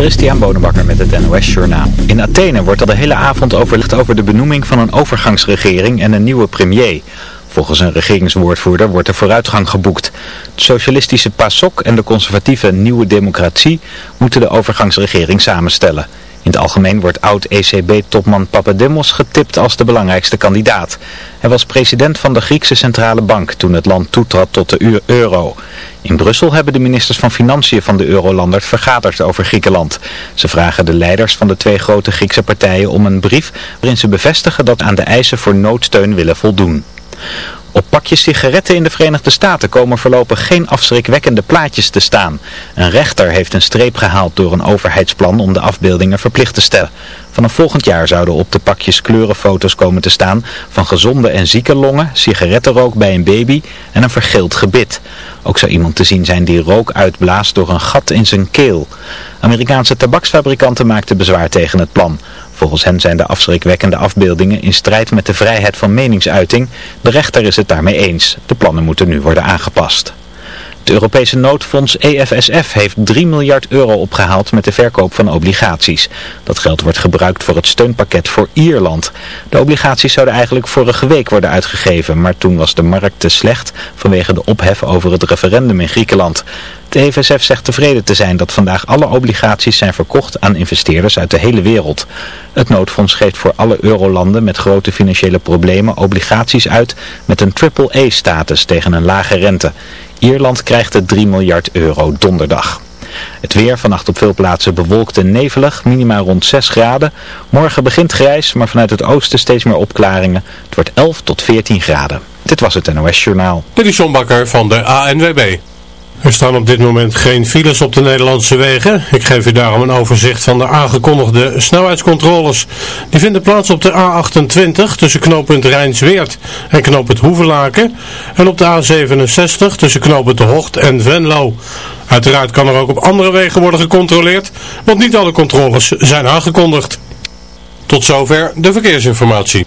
Christian Bonenbakker met het NOS Journaal. In Athene wordt al de hele avond overlegd over de benoeming van een overgangsregering en een nieuwe premier. Volgens een regeringswoordvoerder wordt er vooruitgang geboekt. De socialistische PASOK en de conservatieve Nieuwe Democratie moeten de overgangsregering samenstellen. In het algemeen wordt oud-ECB-topman Papademos getipt als de belangrijkste kandidaat. Hij was president van de Griekse Centrale Bank toen het land toetrad tot de euro. In Brussel hebben de ministers van Financiën van de Eurolanders vergaderd over Griekenland. Ze vragen de leiders van de twee grote Griekse partijen om een brief waarin ze bevestigen dat aan de eisen voor noodsteun willen voldoen. Op pakjes sigaretten in de Verenigde Staten komen voorlopig geen afschrikwekkende plaatjes te staan. Een rechter heeft een streep gehaald door een overheidsplan om de afbeeldingen verplicht te stellen. Vanaf volgend jaar zouden op de pakjes kleurenfoto's komen te staan van gezonde en zieke longen, sigarettenrook bij een baby en een vergeeld gebit. Ook zou iemand te zien zijn die rook uitblaast door een gat in zijn keel. Amerikaanse tabaksfabrikanten maakten bezwaar tegen het plan. Volgens hen zijn de afschrikwekkende afbeeldingen in strijd met de vrijheid van meningsuiting. De rechter is het daarmee eens. De plannen moeten nu worden aangepast. Het Europese noodfonds EFSF heeft 3 miljard euro opgehaald met de verkoop van obligaties. Dat geld wordt gebruikt voor het steunpakket voor Ierland. De obligaties zouden eigenlijk vorige week worden uitgegeven, maar toen was de markt te slecht vanwege de ophef over het referendum in Griekenland. EFSF zegt tevreden te zijn dat vandaag alle obligaties zijn verkocht aan investeerders uit de hele wereld. Het noodfonds geeft voor alle eurolanden met grote financiële problemen obligaties uit met een triple-A-status tegen een lage rente. Ierland krijgt de 3 miljard euro donderdag. Het weer vannacht op veel plaatsen bewolkt en nevelig, minima rond 6 graden. Morgen begint grijs, maar vanuit het oosten steeds meer opklaringen. Het wordt 11 tot 14 graden. Dit was het NOS Journaal. Dit is John Bakker van de ANWB. Er staan op dit moment geen files op de Nederlandse wegen. Ik geef u daarom een overzicht van de aangekondigde snelheidscontroles. Die vinden plaats op de A28 tussen knooppunt Rijnsweert en knooppunt Hoevelaken. En op de A67 tussen knooppunt De Hocht en Venlo. Uiteraard kan er ook op andere wegen worden gecontroleerd, want niet alle controles zijn aangekondigd. Tot zover de verkeersinformatie.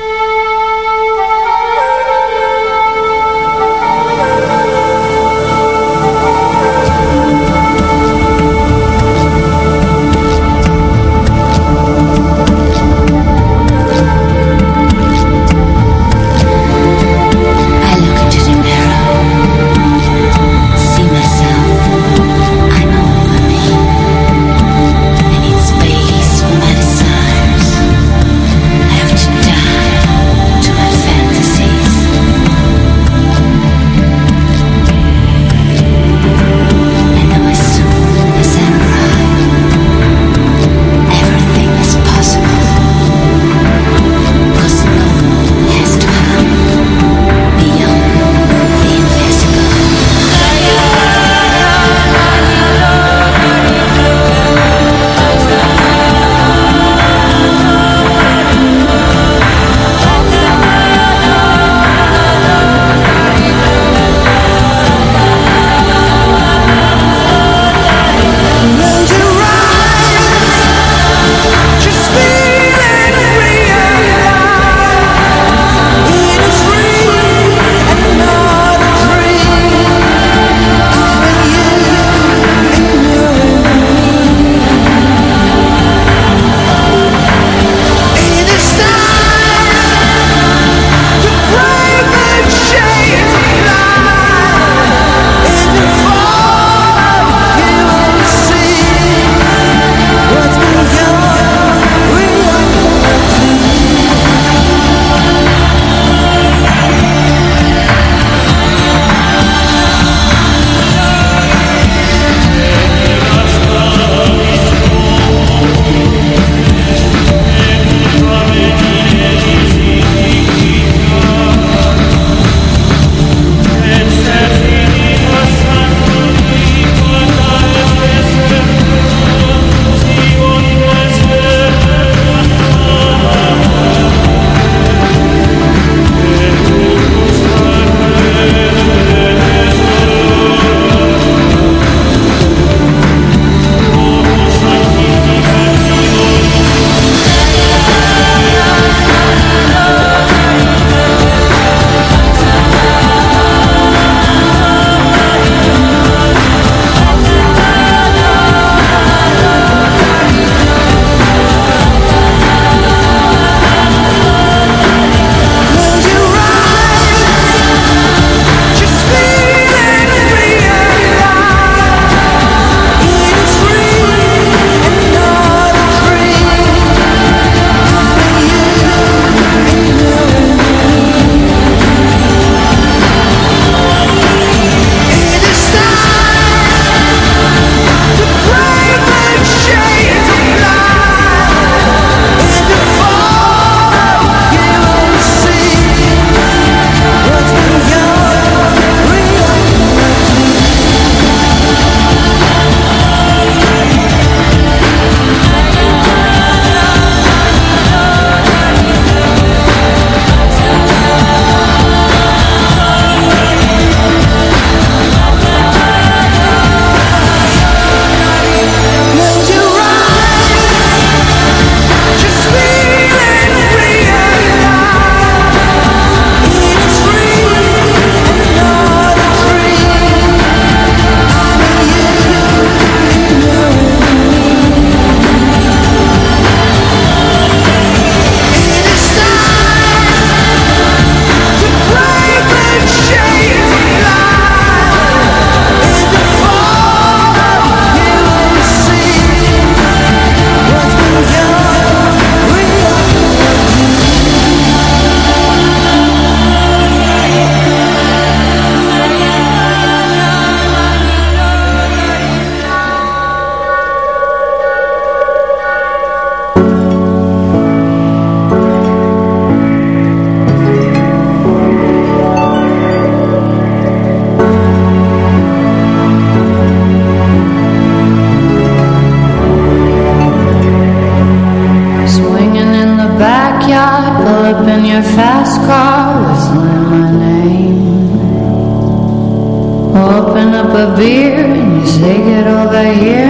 It over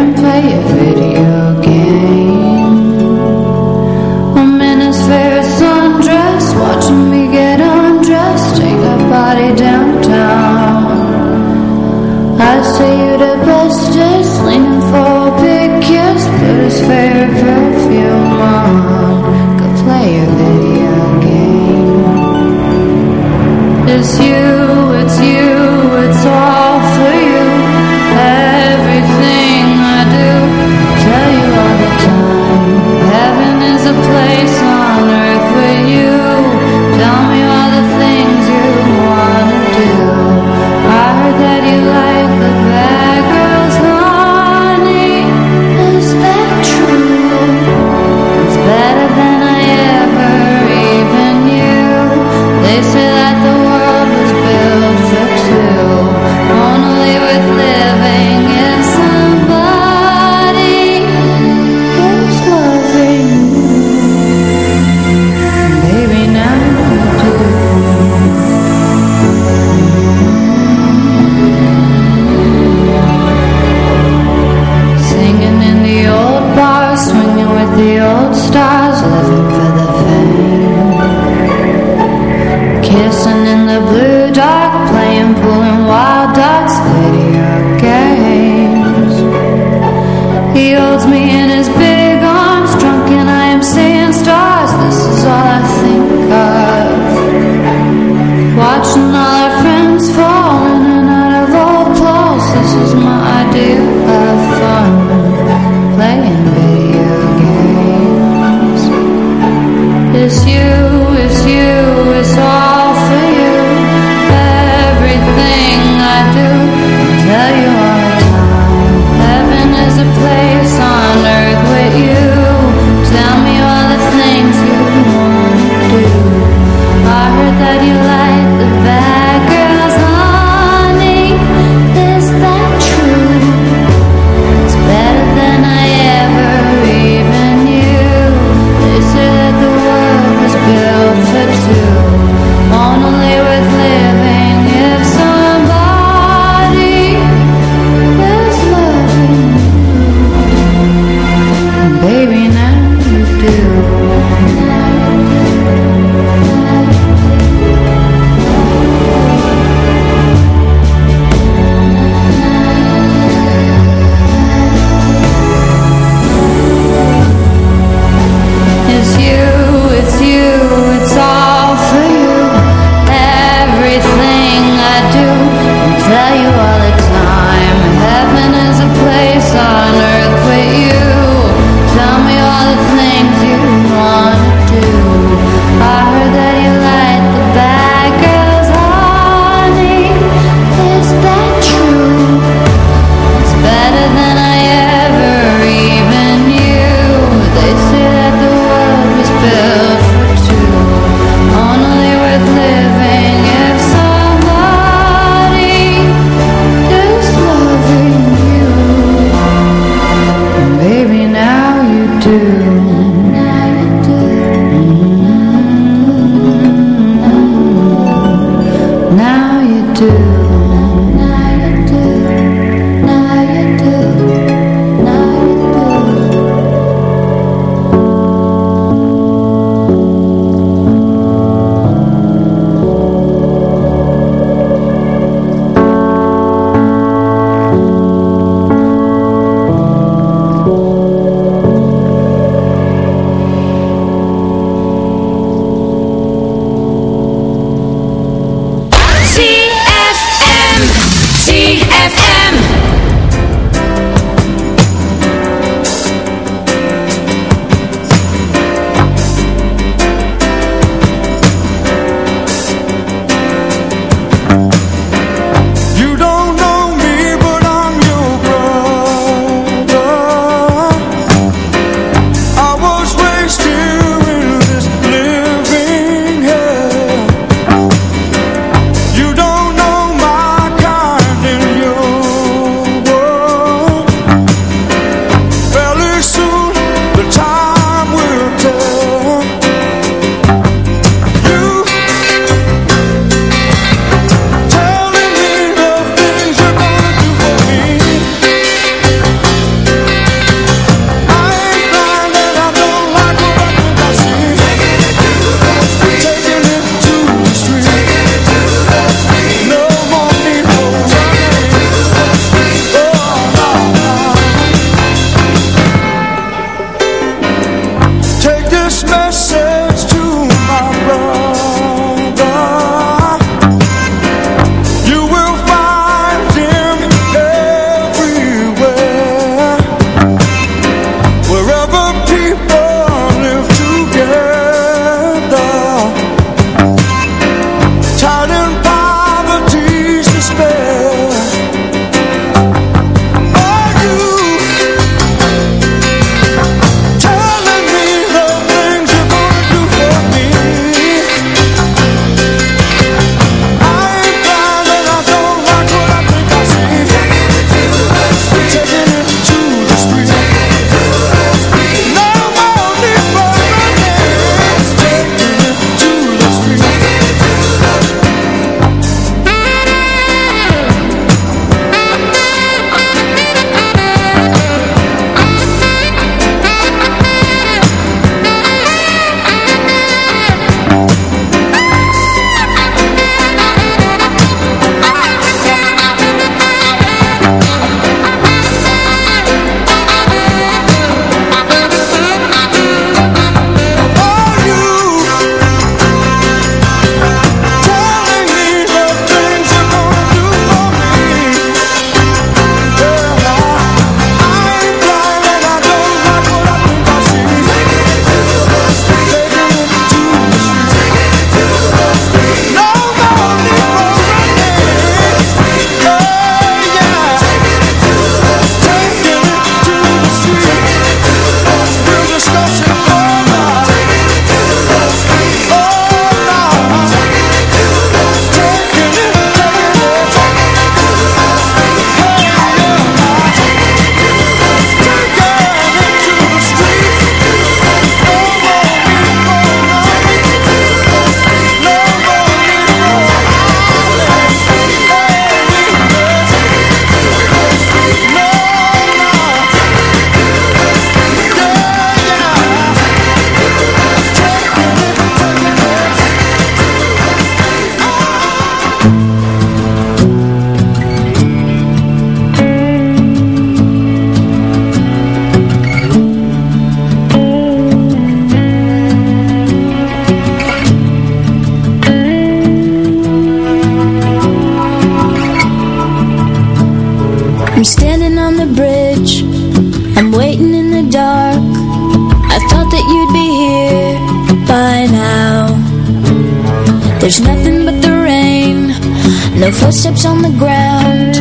footsteps on the ground.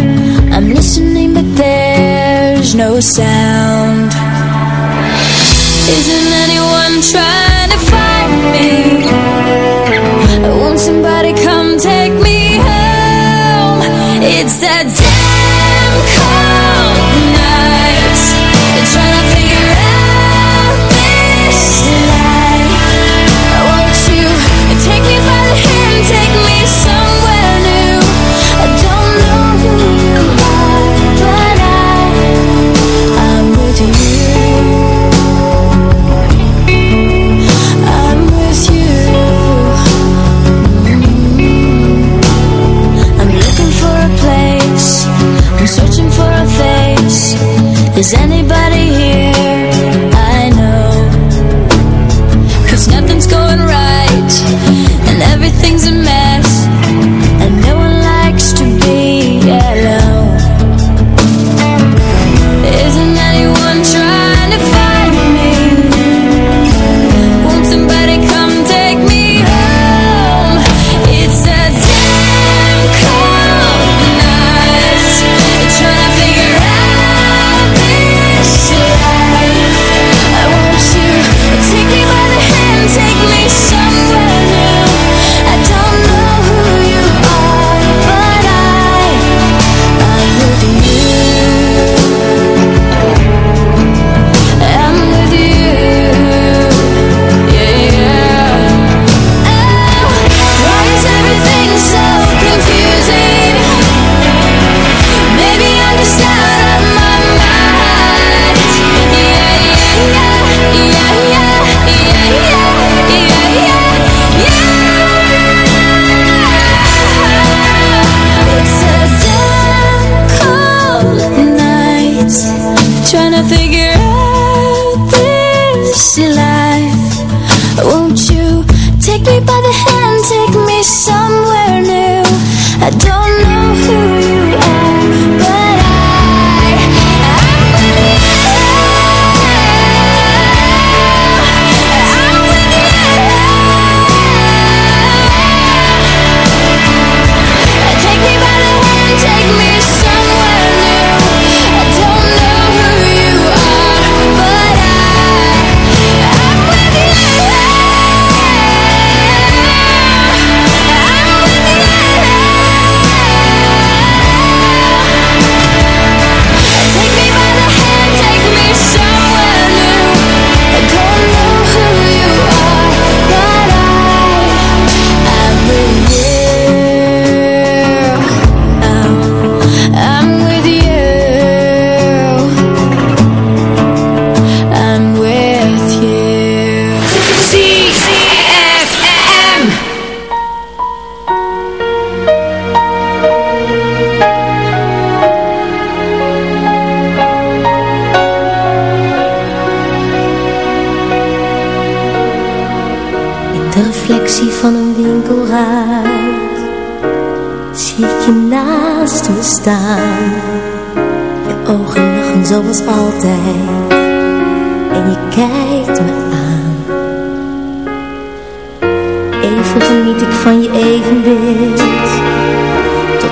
I'm listening, but there's no sound.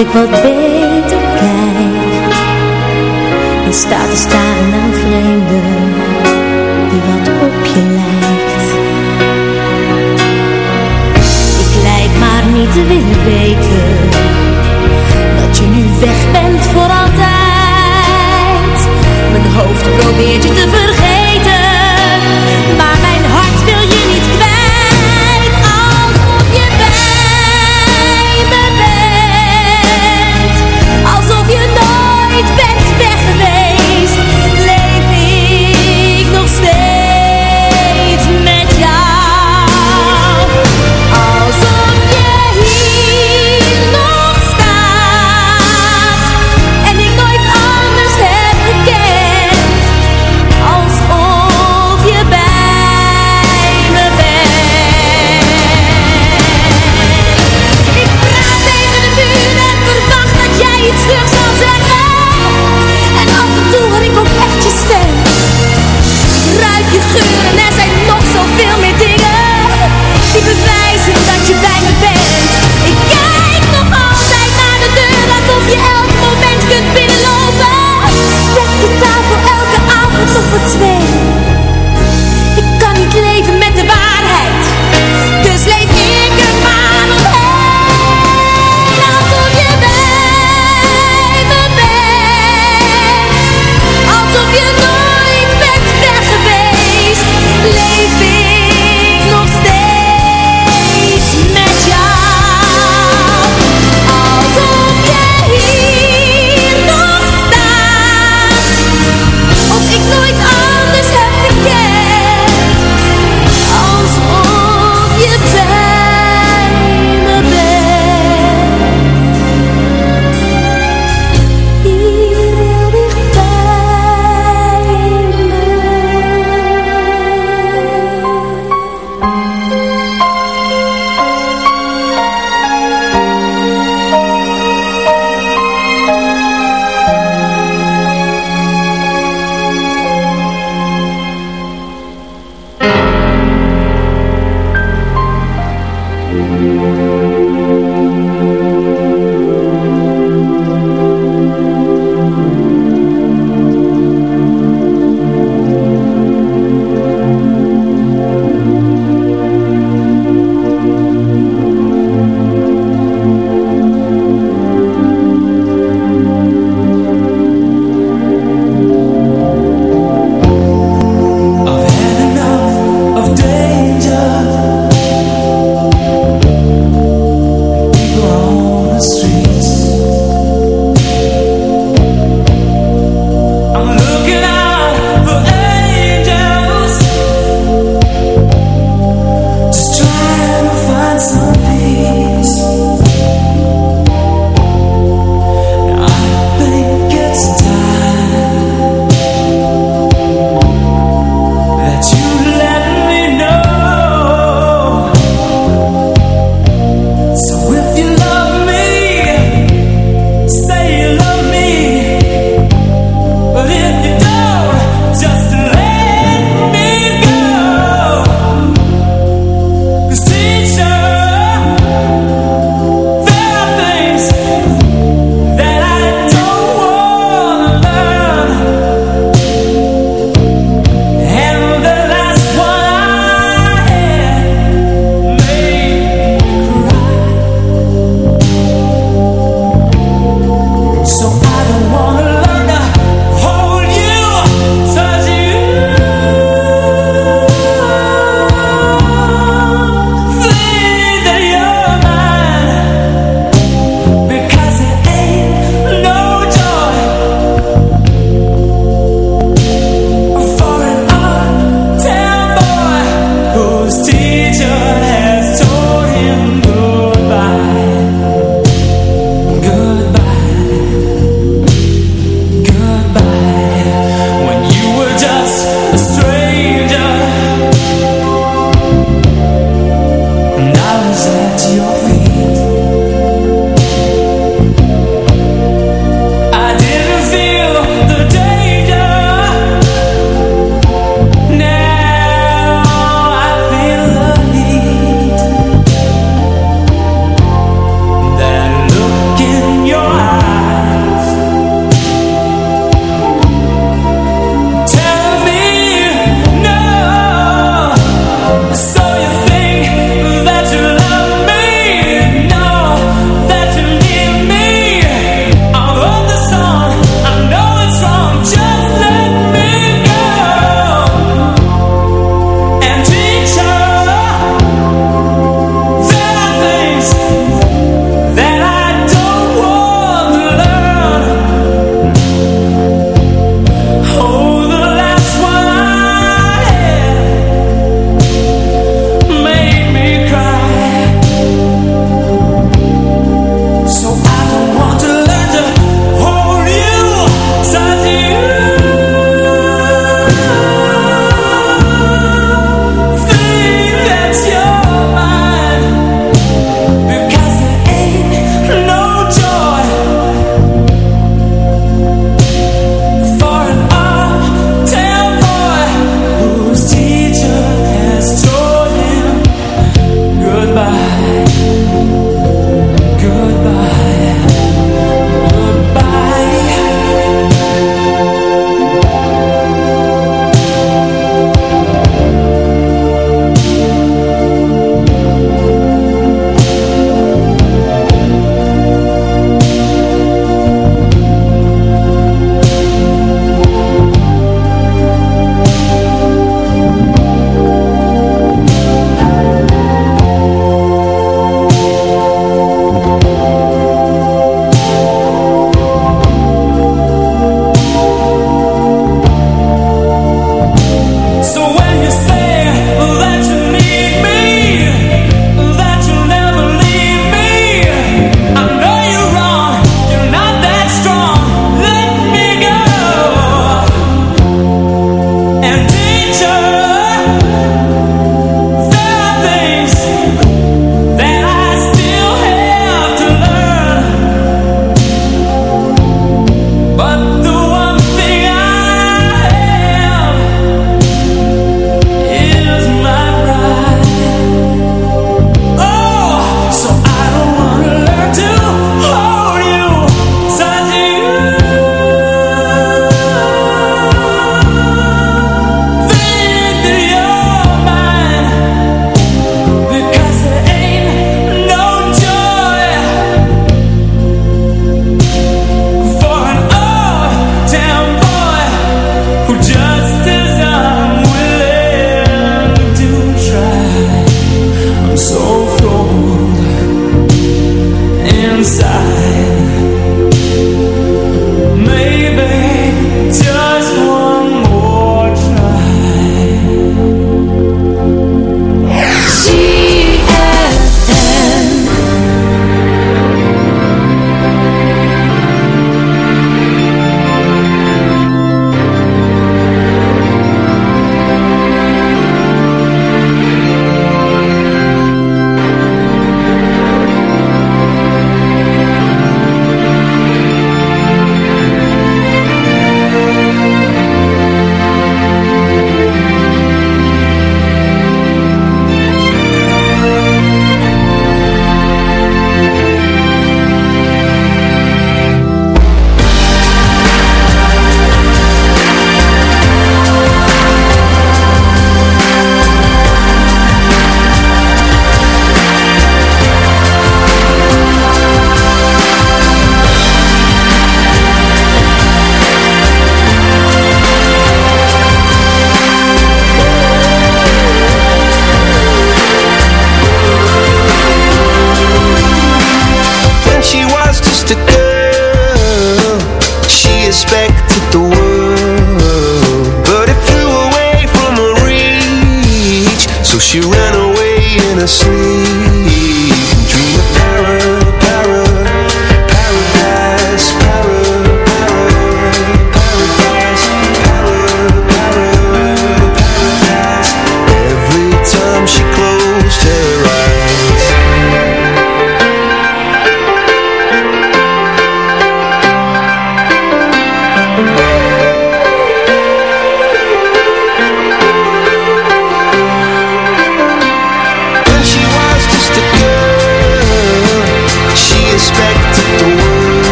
ik wat beter kijk. In staat te staan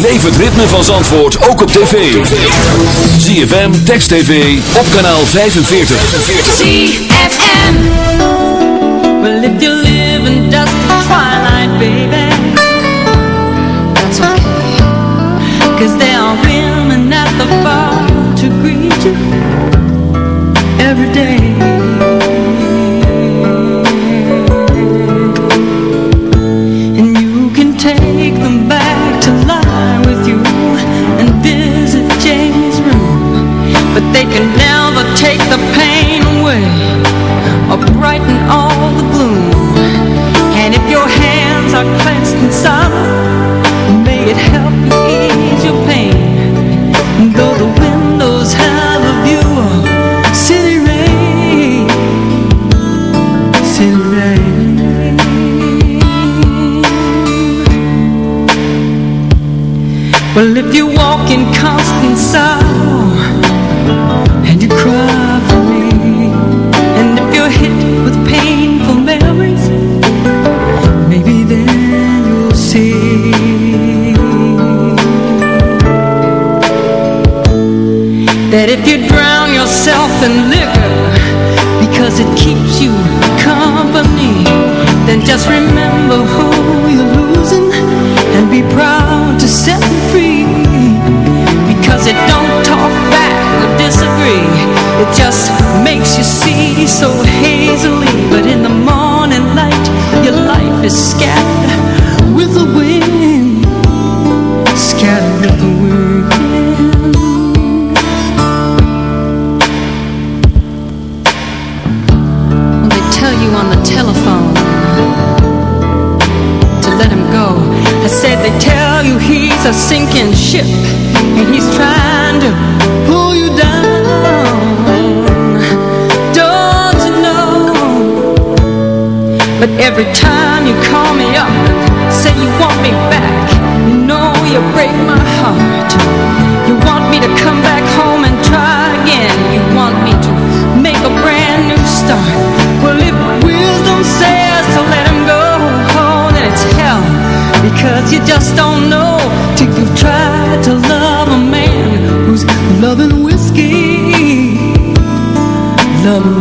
Beleef het ritme van Zandvoort ook op tv. ZFM, Text TV, op kanaal 45. ZFM Well if you live in dust the twilight, baby That's okay Cause there are women at the bar to greet you Every day take them back to life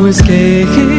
escape.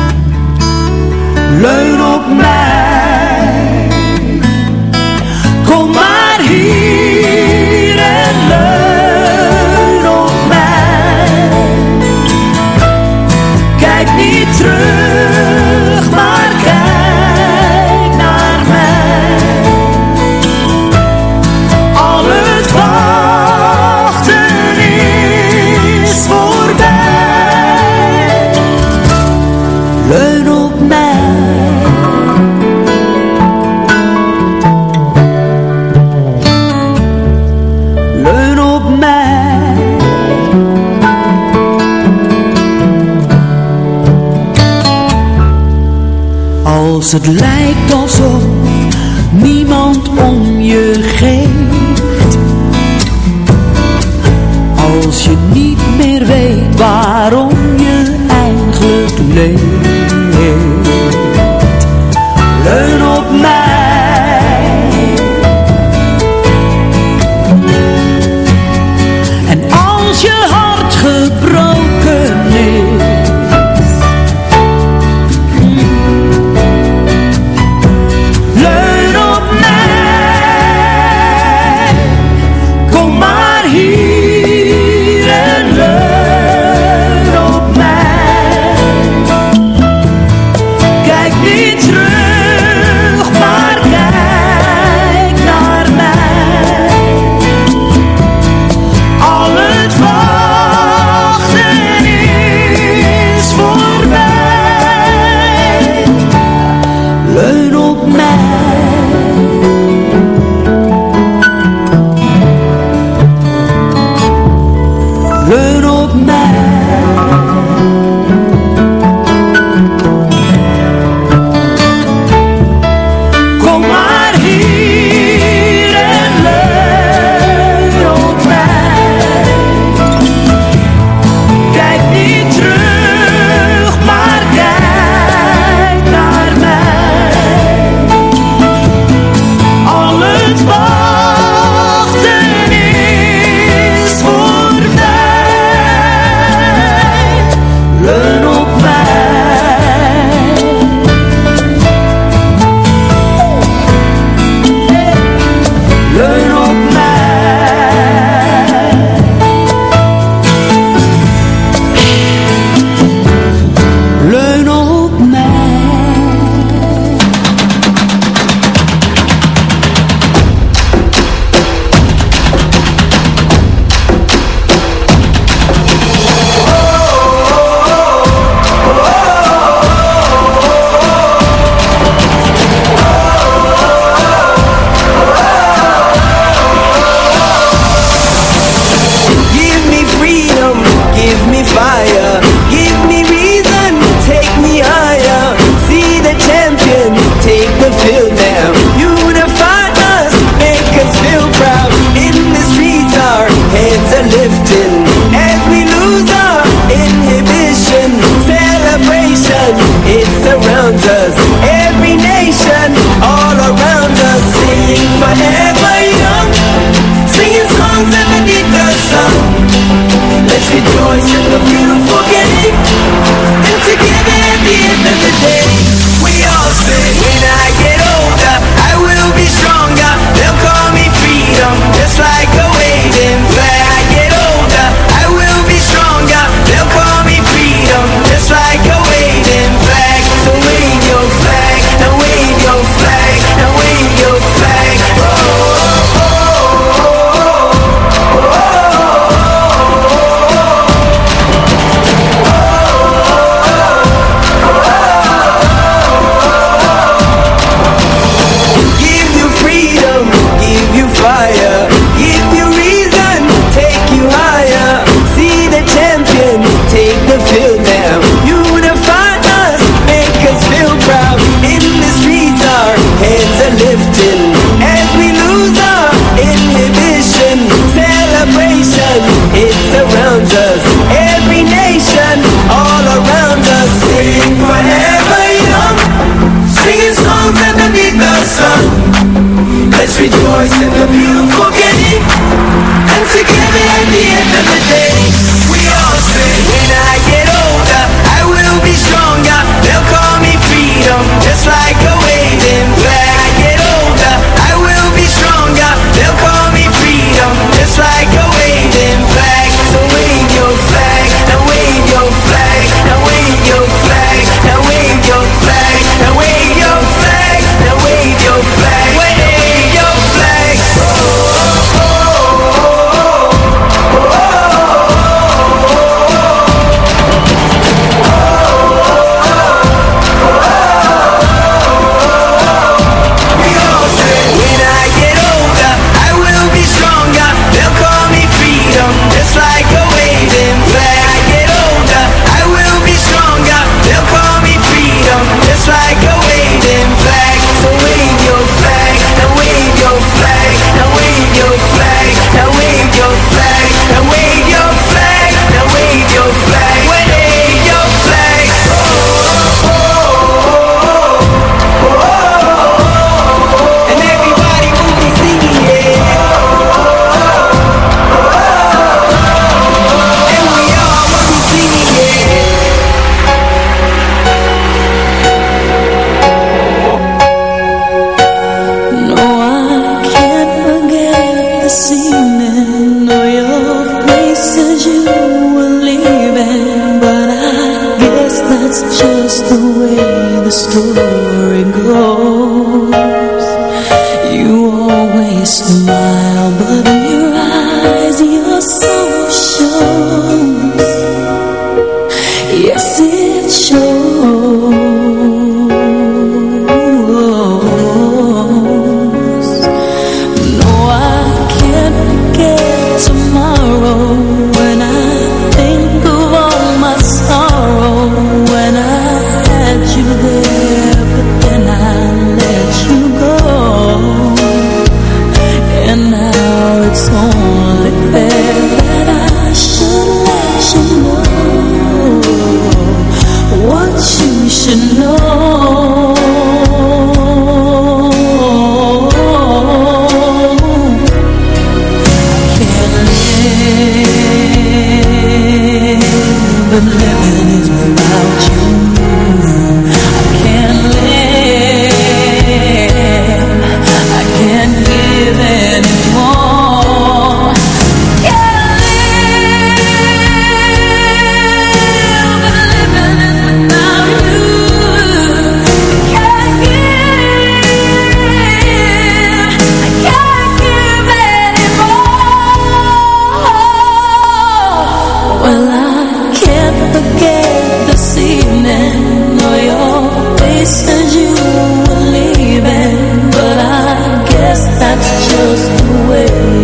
Het lijkt alsof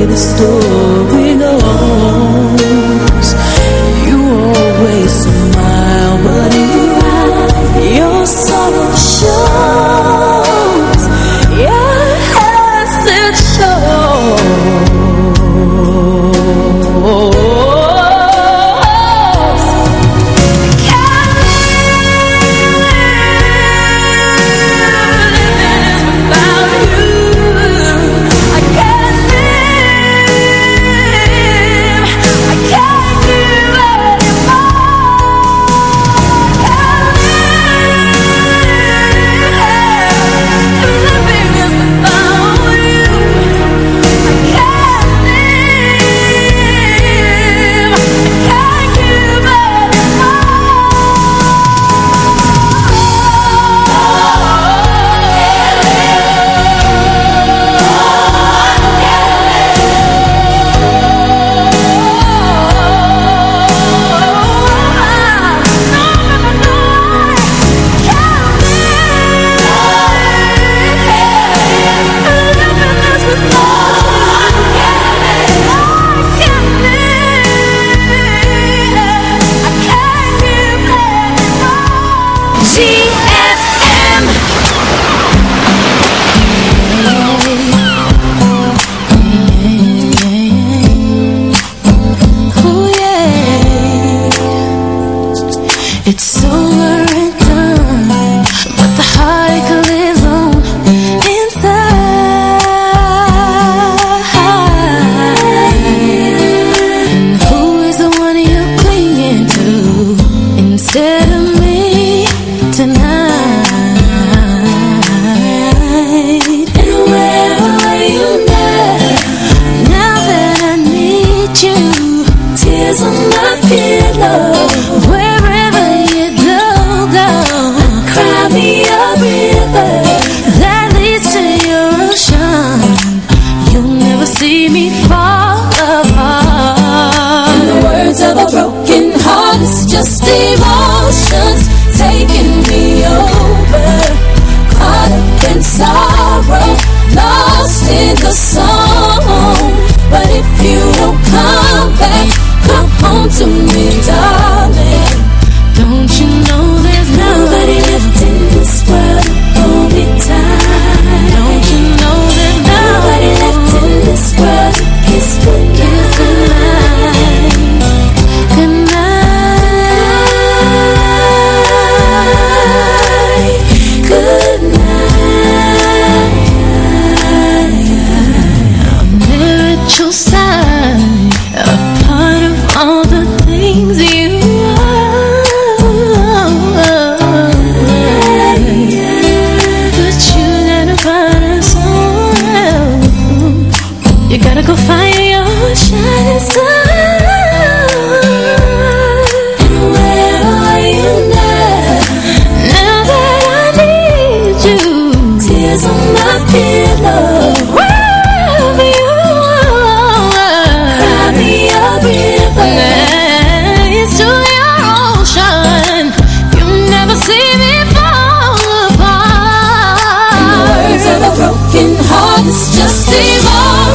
the story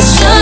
should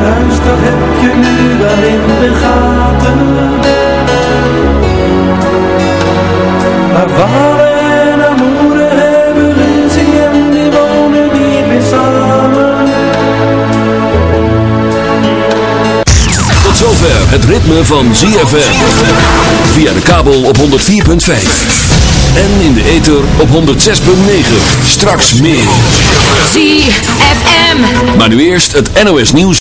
in huis, dat heb je nu wel in de gaten. Haar vader en haar moeder hebben ruzie en die wonen niet meer samen. Tot zover het ritme van ZFM. Via de kabel op 104.5. En in de ether op 106.9. Straks meer. ZFM. Maar nu eerst het NOS nieuws.